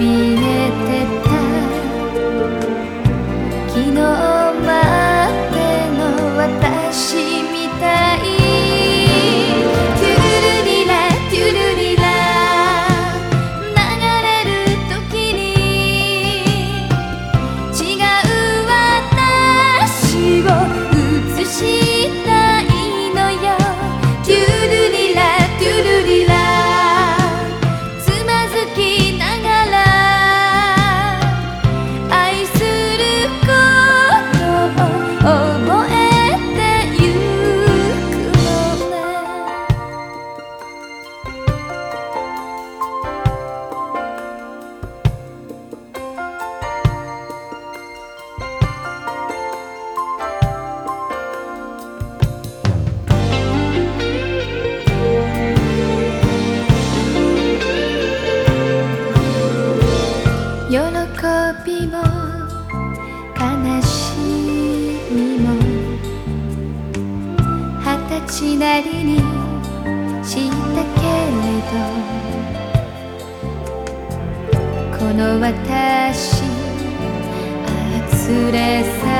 えてしなりにしたけれどこの私あつれさ